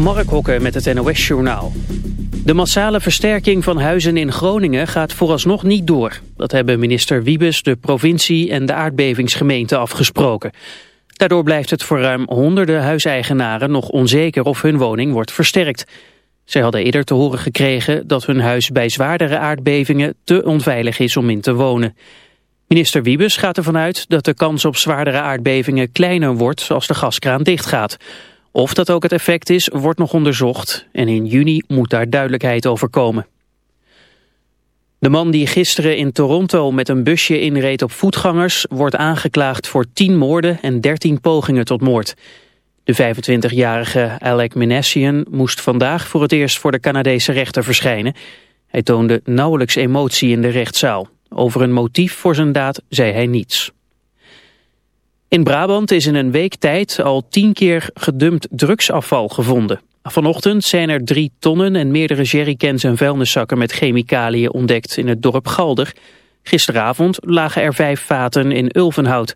Mark Hokke met het NOS Journaal. De massale versterking van huizen in Groningen gaat vooralsnog niet door. Dat hebben minister Wiebes, de provincie en de aardbevingsgemeente afgesproken. Daardoor blijft het voor ruim honderden huiseigenaren nog onzeker of hun woning wordt versterkt. Zij hadden eerder te horen gekregen dat hun huis bij zwaardere aardbevingen te onveilig is om in te wonen. Minister Wiebes gaat ervan uit dat de kans op zwaardere aardbevingen kleiner wordt als de gaskraan dichtgaat. Of dat ook het effect is, wordt nog onderzocht en in juni moet daar duidelijkheid over komen. De man die gisteren in Toronto met een busje inreed op voetgangers... wordt aangeklaagd voor 10 moorden en 13 pogingen tot moord. De 25-jarige Alec Minassian moest vandaag voor het eerst voor de Canadese rechter verschijnen. Hij toonde nauwelijks emotie in de rechtszaal. Over een motief voor zijn daad zei hij niets. In Brabant is in een week tijd al tien keer gedumpt drugsafval gevonden. Vanochtend zijn er drie tonnen en meerdere jerrycans en vuilniszakken met chemicaliën ontdekt in het dorp Galder. Gisteravond lagen er vijf vaten in Ulvenhout.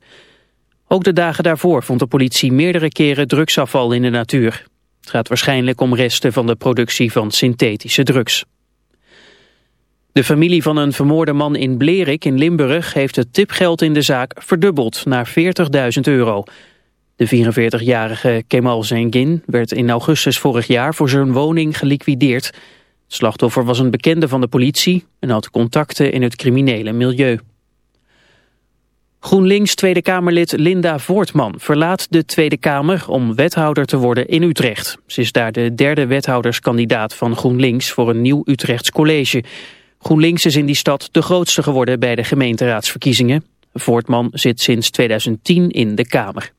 Ook de dagen daarvoor vond de politie meerdere keren drugsafval in de natuur. Het gaat waarschijnlijk om resten van de productie van synthetische drugs. De familie van een vermoorde man in Blerik in Limburg heeft het tipgeld in de zaak verdubbeld naar 40.000 euro. De 44-jarige Kemal Zengin werd in augustus vorig jaar voor zijn woning geliquideerd. Het slachtoffer was een bekende van de politie en had contacten in het criminele milieu. GroenLinks Tweede Kamerlid Linda Voortman verlaat de Tweede Kamer om wethouder te worden in Utrecht. Ze is daar de derde wethouderskandidaat van GroenLinks voor een nieuw Utrechts college. GroenLinks is in die stad de grootste geworden bij de gemeenteraadsverkiezingen. Voortman zit sinds 2010 in de Kamer.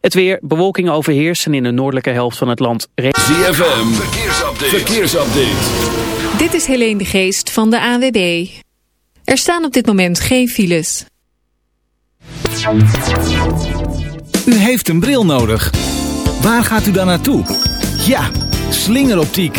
Het weer, bewolking overheerst en in de noordelijke helft van het land... ZFM, verkeersupdate. verkeersupdate. Dit is Helene de Geest van de AWB. Er staan op dit moment geen files. U heeft een bril nodig. Waar gaat u dan naartoe? Ja, slingeroptiek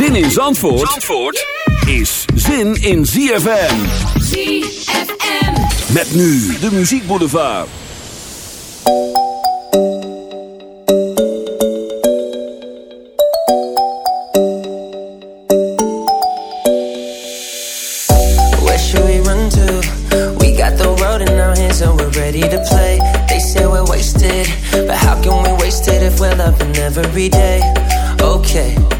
Zin in Zandvoort, Zandvoort is zin in ZFM. ZFM. Met nu de Muziek Boulevard. Where should we run to? We got the road in our hands and we're ready to play. They say we're wasted, but how can we waste it if we're loving every day? Okay.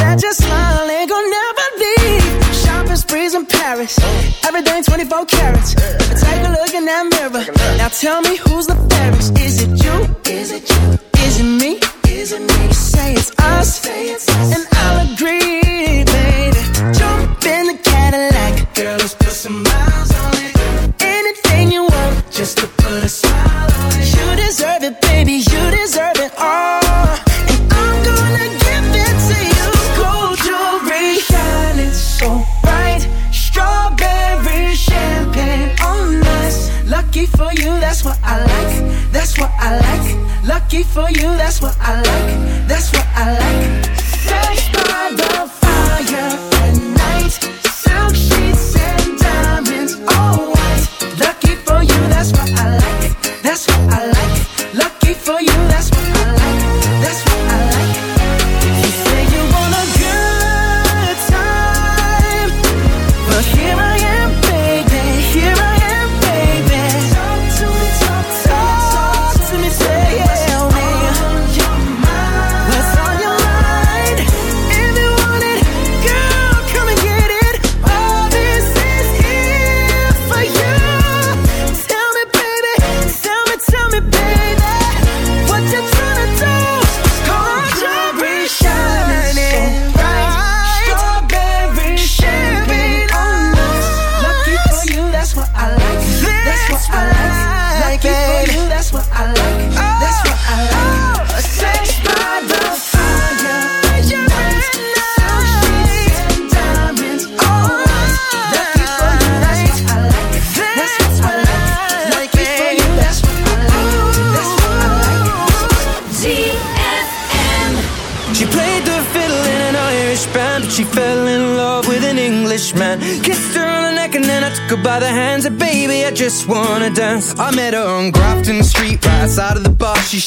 that your smile ain't gonna never leave. Shopping breeze in Paris, everything 24 carats. Take a look in that mirror. Now tell me who's the fairest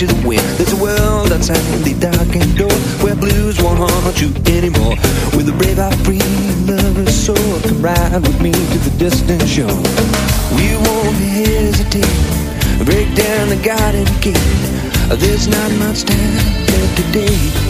There's a world outside the darkened door where blues won't haunt you anymore. With a brave, heart, free lover's soul, come ride with me to the distant shore. We won't hesitate, break down the garden gate. There's not much time left today.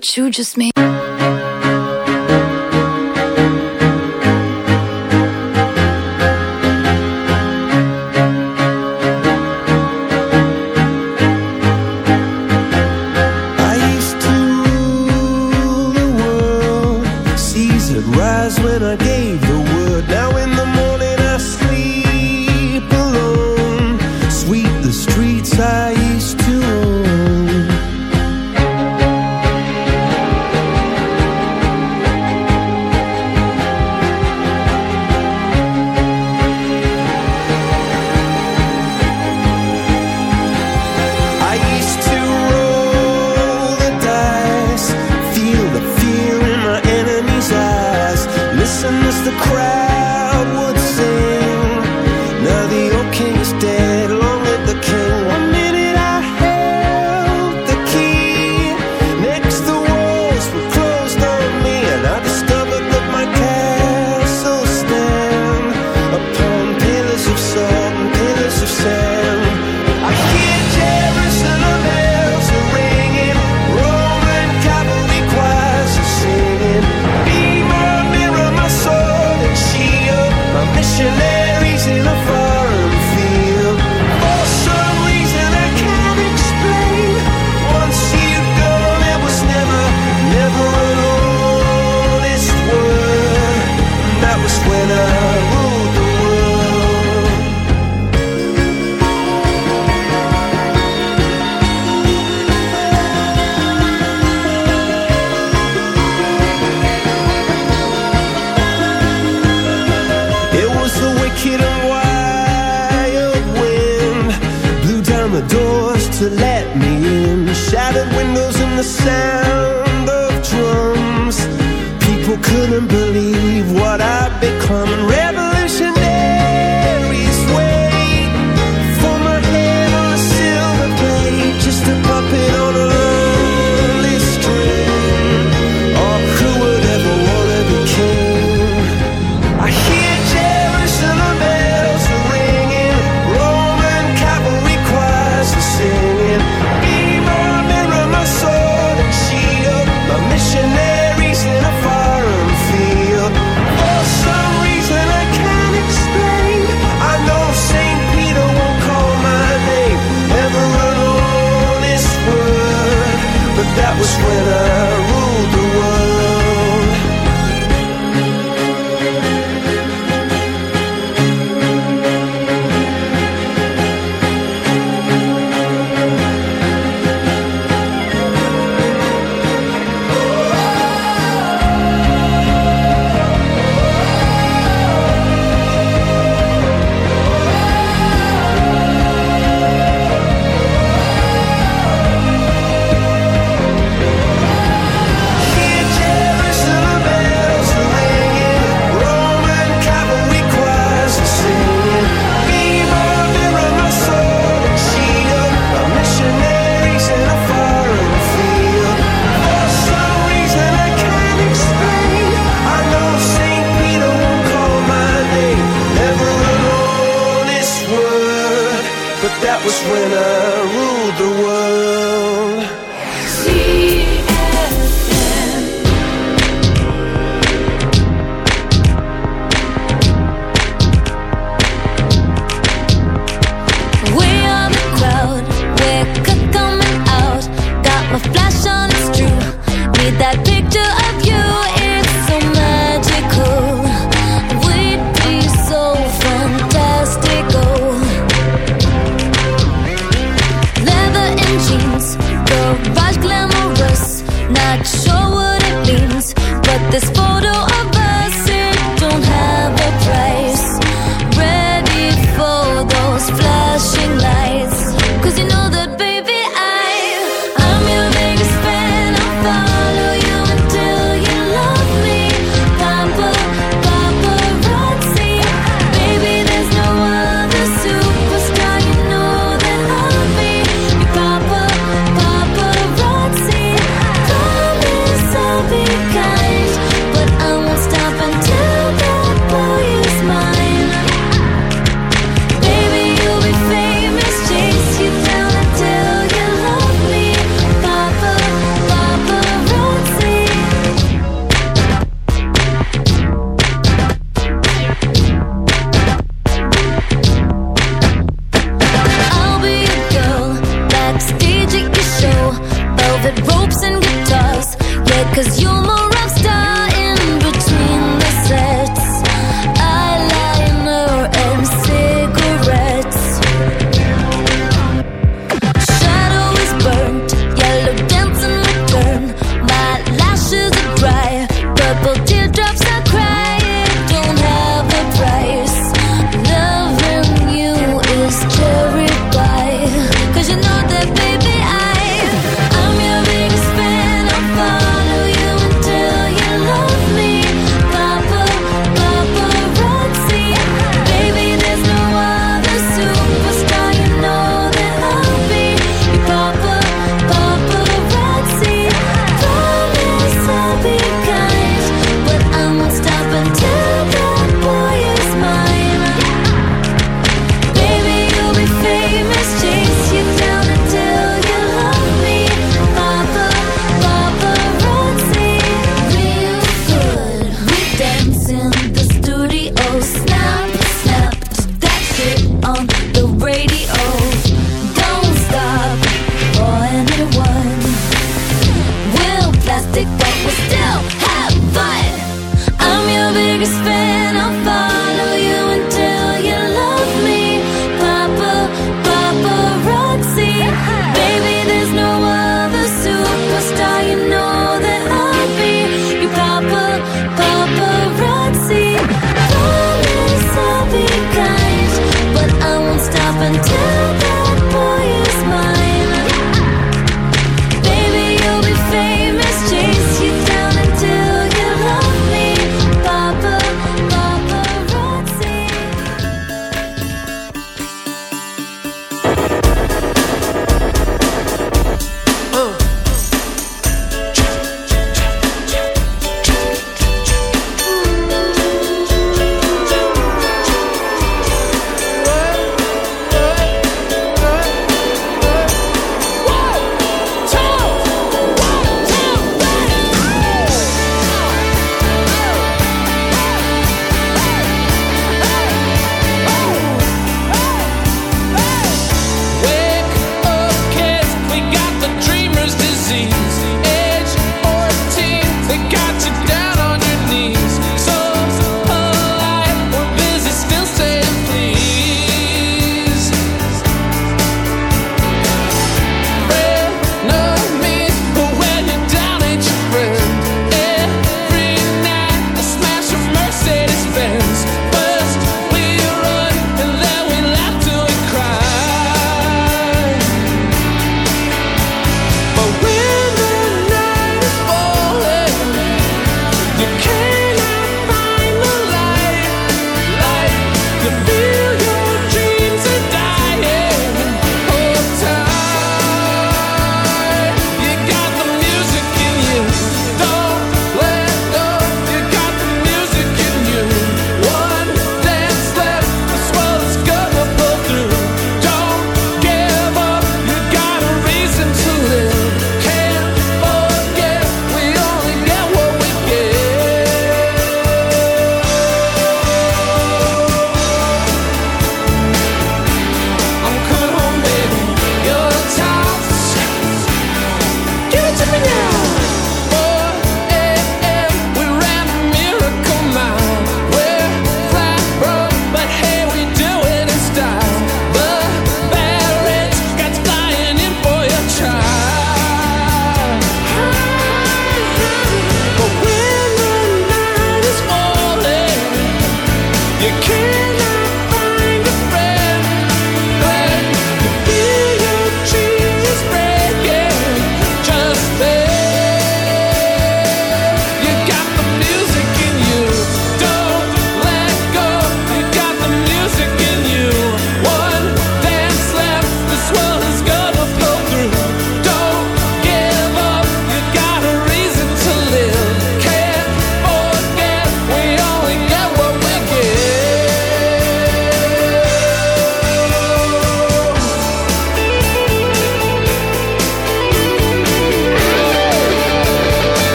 What you just made.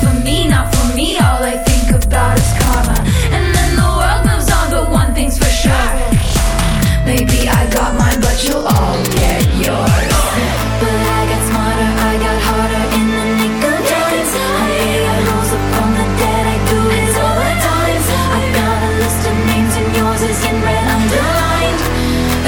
for me, not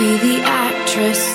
Be the actress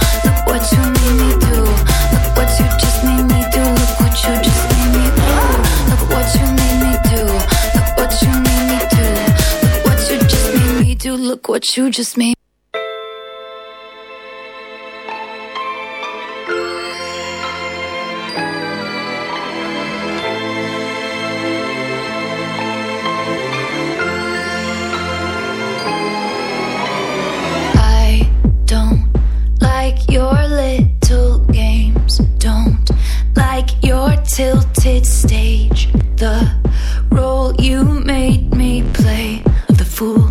What you just made I don't like your little games. Don't like your tilted stage. The role you made me play of the fool.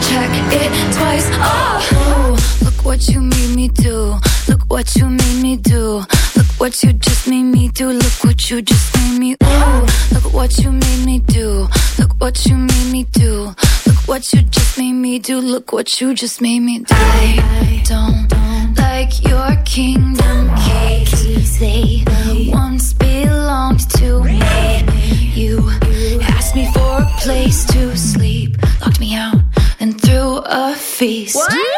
check it twice. Oh, look what you made me do. Look what you made me do. Look what you just made me do. Look what you just made me. Ooh, look what you made me do. Look what you made me do. Look what you just made me do. Look what you just made me do. I don't like your kingdom The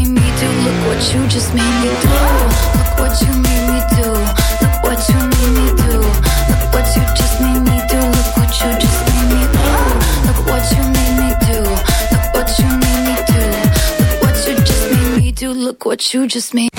you just made.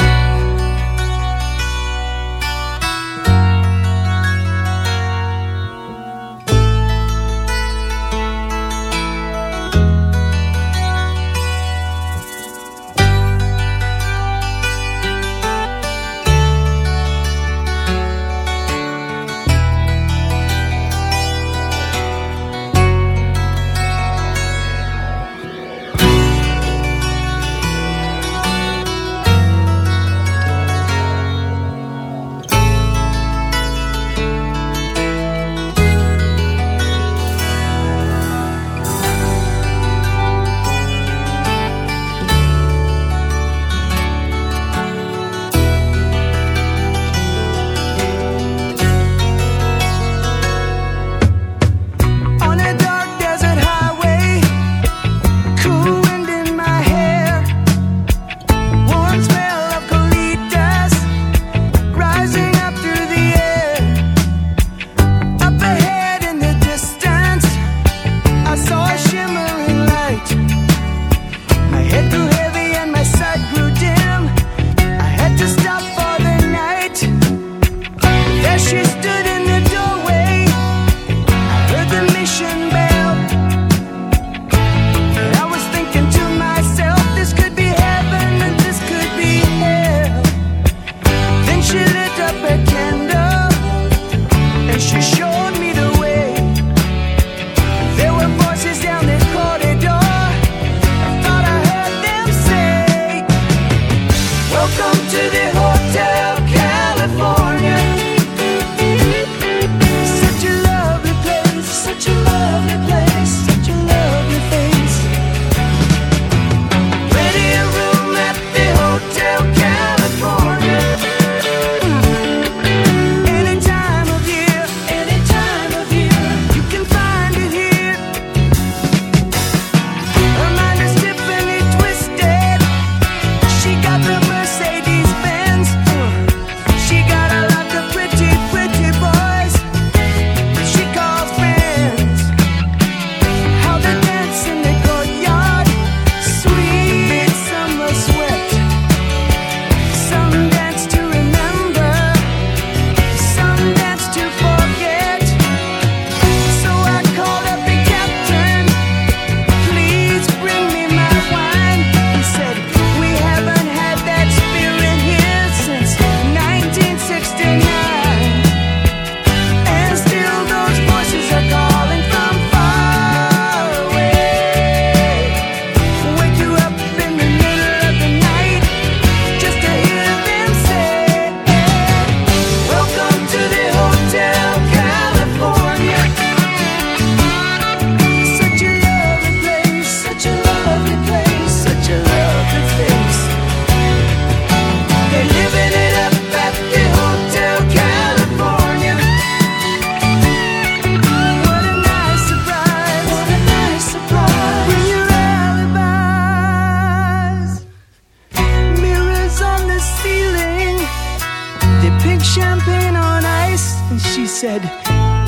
Said,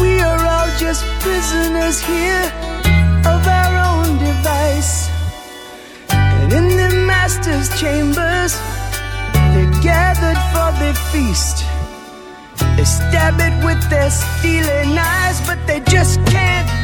We are all just prisoners here of our own device. And in the master's chambers, they're gathered for the feast. They stab it with their stealing eyes, but they just can't